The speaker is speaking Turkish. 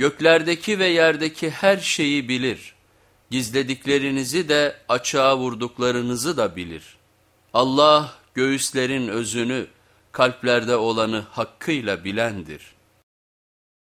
Göklerdeki ve yerdeki her şeyi bilir. Gizlediklerinizi de açığa vurduklarınızı da bilir. Allah göğüslerin özünü, kalplerde olanı hakkıyla bilendir.''